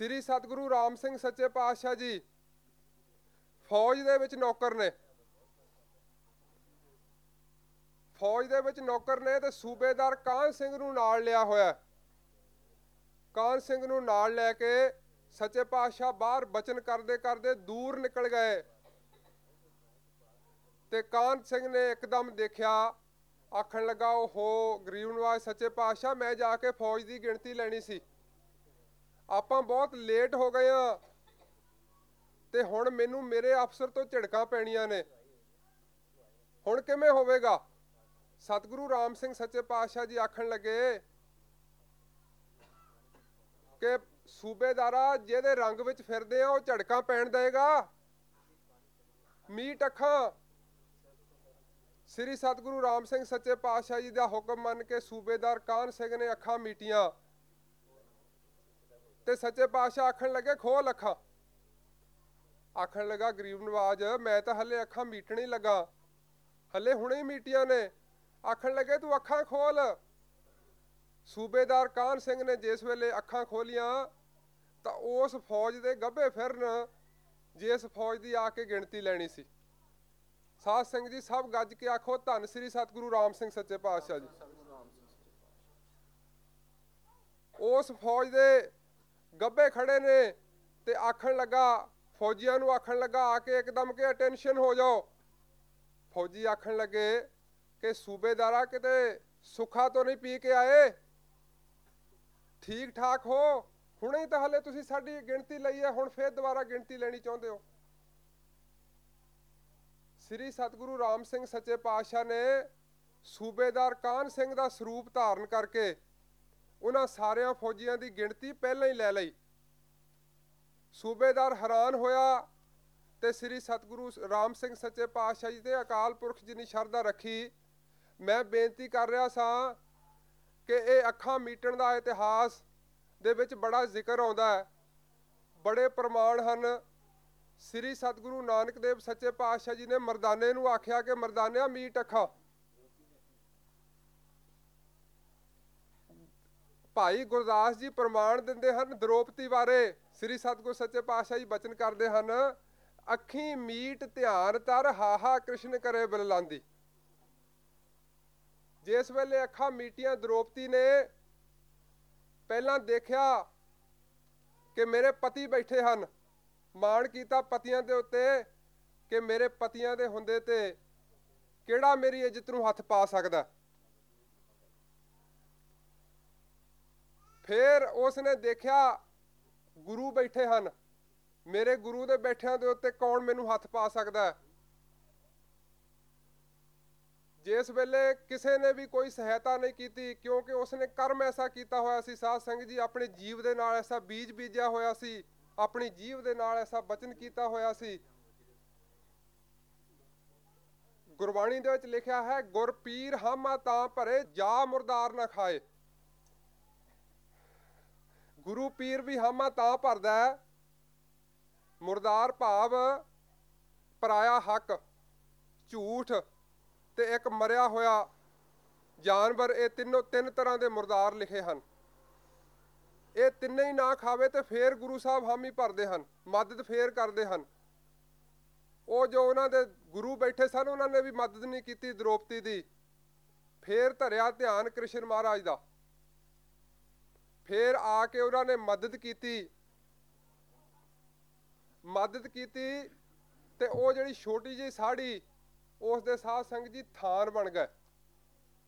ਸ੍ਰੀ ਸਤਿਗੁਰੂ ਰਾਮ ਸਿੰਘ ਸੱਚੇ ਪਾਤਸ਼ਾਹ ਜੀ ਫੌਜ ਦੇ ਵਿੱਚ ਨੌਕਰ ਨੇ। ਫੌਜ ਦੇ ਵਿੱਚ ਨੌਕਰ ਨੇ ਤੇ ਸੂਬੇਦਾਰ ਕਾਨ ਸਿੰਘ ਨੂੰ ਨਾਲ ਲਿਆ ਹੋਇਆ ਕਾਨ ਸਿੰਘ ਨੂੰ ਨਾਲ ਲੈ ਕੇ ਸੱਚੇ ਪਾਤਸ਼ਾਹ ਬਾਹਰ ਬਚਨ ਕਰਦੇ ਕਰਦੇ ਦੂਰ ਨਿਕਲ ਗਏ। ਤੇ ਕਾਨ ਸਿੰਘ ਨੇ ਇੱਕਦਮ ਦੇਖਿਆ, ਆਖਣ ਲੱਗਾ, ਓਹੋ, ਗਰੀਬ ਨਵਾਜ ਸੱਚੇ ਪਾਤਸ਼ਾਹ, ਮੈਂ ਜਾ ਕੇ ਫੌਜ ਦੀ ਗਿਣਤੀ ਲੈਣੀ ਸੀ। ਆਪਾਂ ਬਹੁਤ ਲੇਟ ਹੋ ਗਏ ਆ। ਤੇ ਹੁਣ ਮੈਨੂੰ ਮੇਰੇ ਅਫਸਰ ਤੋਂ ਝਿੜਕਾਂ ਪੈਣੀਆਂ ਨੇ। ਹੁਣ ਕਿਵੇਂ ਹੋਵੇਗਾ? ਸਤਿਗੁਰੂ ਰਾਮ ਸਿੰਘ ਸੱਚੇ ਪਾਤਸ਼ਾਹ ਜੀ ਆਖਣ ਲੱਗੇ ਕਿ ਸੂਬੇਦਾਰਾ, ਜਿਹਦੇ ਰੰਗ ਵਿੱਚ ਫਿਰਦੇ ਆ, ਉਹ ਝੜਕਾਂ ਪੈਣ ਦੇਗਾ ਮੀਟ ਅੱਖਾਂ ਸ੍ਰੀ ਸਤਿਗੁਰੂ ਰਾਮ ਸਿੰਘ ਸੱਚੇ ਪਾਤਸ਼ਾਹ ਜੀ ਦਾ ਹੁਕਮ ਮੰਨ ਕੇ ਸੂਬੇਦਾਰ ਕਾਨ ਸਿੰਘ ਨੇ ਅੱਖਾਂ ਮੀਟੀਆਂ? ਤੇ ਸੱਚੇ ਪਾਤਸ਼ਾਹ ਆਖਣ ਲੱਗੇ ਖੋਲ ਅੱਖਾਂ ਆਖਣ ਲੱਗਾ, ਗਰੀਬ ਨਵਾਜ, ਮੈਂ ਤਾਂ ਹੱਲੇ ਅੱਖਾਂ ਮੀਟਣ ਹੀ ਲੱਗਾ। ਹੱਲੇ ਹੁਣੇ ਹੀ ਮੀਟੀਆਂ ਨੇ। ਆਖਣ ਲੱਗੇ, ਤੂੰ ਅੱਖਾਂ ਖੋਲ। ਸੂਬੇਦਾਰ ਕਾਹਨ ਸਿੰਘ ਨੇ ਜਿਸ ਵੇਲੇ ਅੱਖਾਂ ਖੋਲੀਆਂ, ਤਾਂ ਉਸ ਫੌਜ ਦੇ ਗੱਭੇ ਫਿਰਨ, ਜਿਸ ਫੌਜ ਦੀ ਆ ਕੇ ਗਿਣਤੀ ਲੈਣੀ ਸੀ। ਸਾਧ ਸਿੰਘ ਜੀ ਸਭ ਗੱਜ ਕੇ ਆਖੋ, ਧੰਨ ਸ੍ਰੀ ਸਤਿਗੁਰੂ ਰਾਮ ਸਿੰਘ ਸੱਚੇ ਪਾਤਸ਼ਾਹ ਜੀ। ਉਸ ਫੌਜ ਦੇ ਗੱਭੇ ਖੜੇ ਨੇ ਤੇ ਆਖਣ ਲੱਗਾ, ਫੌਜੀਆਂ ਨੂੰ ਆਖਣ ਲੱਗਾ ਆ ਕੇ ਇੱਕਦਮ ਕਿ ਅਟੈਂਸ਼ਨ ਹੋ ਜਾਓ। ਫੌਜੀ ਆਖਣ ਲੱਗੇ ਕਿ ਸੂਬੇਦਾਰਾ ਕਿਤੇ ਸੁੱਖਾ ਤੋਂ ਨਹੀਂ ਪੀ ਕੇ ਆਏ। ਠੀਕ ਠਾਕ ਹੋ, ਹੁਣੇ ਤਾਂ ਹਲੇ ਤੁਸੀਂ ਸਾਡੀ ਗਿਣਤੀ ਲਈ ਹੈ, ਹੁਣ ਫੇਰ ਦੁਬਾਰਾ ਗਿਣਤੀ ਲੈਣੀ ਚਾਹੁੰਦੇ ਹੋ। ਸ੍ਰੀ ਸਤਿਗੁਰੂ ਰਾਮ ਸਿੰਘ ਸੱਚੇ ਪਾਤਸ਼ਾਹ ਨੇ ਸੂਬੇਦਾਰ ਕਾਹਨ ਸਿੰਘ ਦਾ ਸਰੂਪ ਧਾਰਨ ਕਰਕੇ ਉਹਨਾਂ ਸਾਰਿਆਂ ਫੌਜੀਆਂ ਦੀ ਗਿਣਤੀ ਪਹਿਲਾਂ ਹੀ ਲੈ ਲਈ। ਸੂਬੇਦਾਰ ਹੈਰਾਨ ਹੋਇਆ ਤੇ ਸ੍ਰੀ ਸਤਿਗੁਰੂ ਰਾਮ ਸਿੰਘ ਸੱਚੇ ਪਾਤਸ਼ਾਹ ਜੀ ਤੇ ਅਕਾਲ ਪੁਰਖ ਜੀ ਨੇ ਸ਼ਰਧਾ ਰੱਖੀ, ਮੈਂ ਬੇਨਤੀ ਕਰ ਰਿਹਾ ਸਾਂ ਕਿ ਇਹ ਅੱਖਾਂ ਮੀਟਣ ਦਾ ਇਤਿਹਾਸ ਦੇ ਵਿੱਚ ਬੜਾ ਜ਼ਿਕਰ ਆਉਂਦਾ ਹੈ। ਬੜੇ ਪ੍ਰਮਾਣ ਹਨ। ਸ੍ਰੀ ਸਤਿਗੁਰੂ ਨਾਨਕ ਦੇਵ ਸੱਚੇ ਪਾਤਸ਼ਾਹ ਜੀ ਨੇ ਮਰਦਾਨੇ ਨੂੰ ਆਖਿਆ ਕਿ ਮਰਦਾਨਿਆ ਮੀਟ ਅੱਖਾਂ। ਭਾਈ ਗੁਰਦਾਸ ਜੀ ਪ੍ਰਮਾਣ ਦਿੰਦੇ ਹਨ ਦ੍ਰੋਪਦੀ ਬਾਰੇ। ਸ੍ਰੀ ਸਤਿਗੁਰ ਸੱਚੇ ਪਾਤਸ਼ਾਹ ਜੀ ਬਚਨ ਕਰਦੇ ਹਨ, ਅੱਖੀ ਮੀਟ ਧਿਆਨ ਤਰ ਹਾਹਾ ਕ੍ਰਿਸ਼ਨ ਕਰੇ ਬਲਲਾਂਦੀ ਜਿਸ ਵੇਲੇ ਅੱਖਾਂ ਮੀਟੀਆਂ ਦ੍ਰੋਪਦੀ ਨੇ ਪਹਿਲਾਂ ਦੇਖਿਆ ਕਿ ਮੇਰੇ ਪਤੀ ਬੈਠੇ ਹਨ, ਮਾਣ ਕੀਤਾ ਪਤੀਆਂ ਦੇ ਉੱਤੇ ਕਿ ਮੇਰੇ ਪਤੀਆਂ ਦੇ ਹੁੰਦੇ ਤੇ ਕਿਹੜਾ ਮੇਰੀ ਇੱਜ਼ਤ ਨੂੰ ਹੱਥ ਪਾ ਸਕਦਾ। ਫਿਰ ਉਸ ਨੇ ਦੇਖਿਆ ਗੁਰੂ ਬੈਠੇ ਹਨ। ਮੇਰੇ ਗੁਰੂ ਦੇ ਬੈਠਿਆਂ ਦੇ ਉੱਤੇ ਕੌਣ ਮੈਨੂੰ ਹੱਥ ਪਾ ਸਕਦਾ ਹੈ? ਜਿਸ ਵੇਲੇ ਕਿਸੇ ਨੇ ਵੀ ਕੋਈ ਸਹਾਇਤਾ ਨਹੀਂ ਕੀਤੀ, ਕਿਉਂਕਿ ਉਸਨੇ ਕਰਮ ਐਸਾ ਕੀਤਾ ਹੋਇਆ ਸੀ, ਸਾਧ ਸੰਗਤ ਜੀ ਆਪਣੇ ਜੀਵ ਦੇ ਨਾਲ ਐਸਾ ਬੀਜ ਬੀਜਿਆ ਹੋਇਆ ਸੀ, ਆਪਣੀ ਜੀਵ ਦੇ ਨਾਲ ਐਸਾ ਬਚਨ ਕੀਤਾ ਹੋਇਆ ਸੀ। ਗੁਰਬਾਣੀ ਦੇ ਵਿੱਚ ਲਿਖਿਆ ਹੈ, ਗੁਰਪੀਰ ਹਮਾ ਤਾਂ ਭਰੇ, ਜਾ ਮੁਰਦਾਰ ਨਾ ਖਾਏ। ਗੁਰੂ ਪੀਰ ਵੀ ਹਾਮਾ ਤਾਂ ਭਰਦਾ ਹੈ। ਮੁਰਦਾਰ ਭਾਵ ਪਰਾਇਆ ਹੱਕ, ਝੂਠ ਤੇ ਇੱਕ ਮਰਿਆ ਹੋਇਆ ਜਾਨਵਰ ਇਹ ਤਿੰਨੋਂ ਤਿੰਨ ਤਰ੍ਹਾਂ ਦੇ ਮੁਰਦਾਰ ਲਿਖੇ ਹਨ। ਇਹ ਤਿੰਨੇ ਹੀ ਨਾ ਖਾਵੇ ਤੇ ਫੇਰ ਗੁਰੂ ਸਾਹਿਬ ਹਾਮੀ ਭਰਦੇ ਹਨ, ਮਦਦ ਫੇਰ ਕਰਦੇ ਹਨ। ਉਹ ਜੋ ਉਹਨਾਂ ਦੇ ਗੁਰੂ ਬੈਠੇ ਸਨ, ਉਹਨਾਂ ਨੇ ਵੀ ਮਦਦ ਨਹੀਂ ਕੀਤੀ, ਦ੍ਰੋਪਦੀ ਦੀ। ਫੇਰ ਧਰਿਆ ਧਿਆਨ ਕ੍ਰਿਸ਼ਨ ਮਹਾਰਾਜ ਦਾ। ਫੇਰ ਆ ਕੇ ਉਹਨਾਂ ਨੇ ਮਦਦ ਕੀਤੀ। ਮਦਦ ਕੀਤੀ ਤੇ ਉਹ ਜਿਹੜੀ ਛੋਟੀ ਜਿਹੀ ਸਾੜੀ, ਉਸ ਦੇ ਸਾਧ ਸੰਗਤ ਜੀ ਥਾਨ ਬਣ ਗਏ।